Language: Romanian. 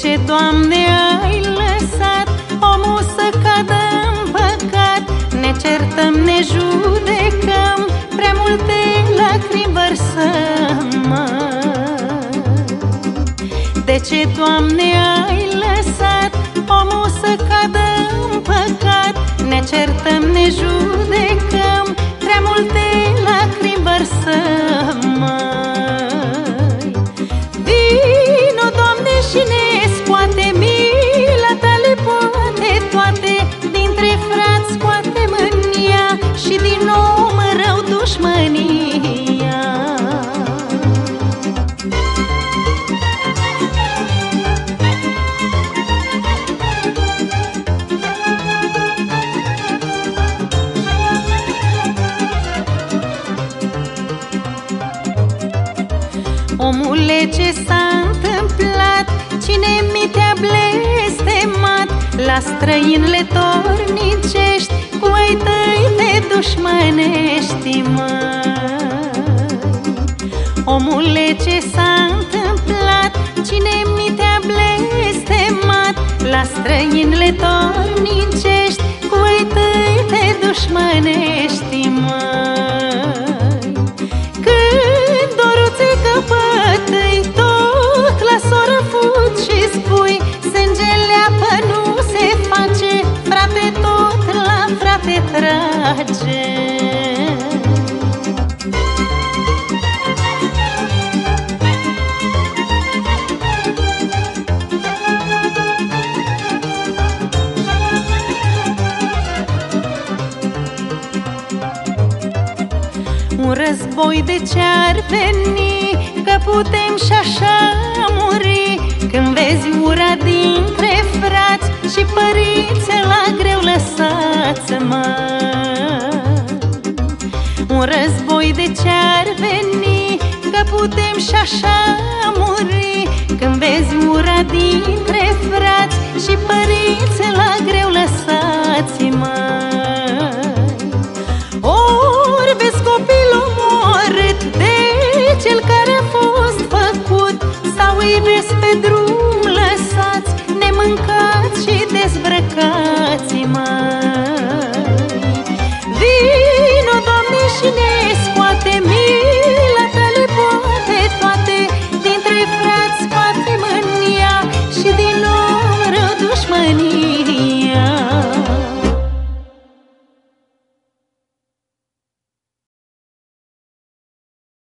ce, Doamne, ai lăsat omul să cadă în păcat? Ne certăm, ne judecăm, prea multe lacrimi vărsăm, De ce, Doamne, ai Omule, ce s-a întâmplat? Cine mi te-a blestemat? La străinile tornicești Cu ai tăi te dușmănești, măi Omule, ce s-a întâmplat? Cine mi te-a blestemat? La străinile tornicești Cu ai tăi te dușmănești, măi Un război de ce-ar veni? Că putem și așa muri. Când vezi ura dintre frați Și părinți la greu lăsați-mă. Un război de ce-ar veni? Că putem și așa muri. Când vezi ura dintre frați Și părinți Sau îi vezi pe drum lăsați Nemâncați și dezbrăcați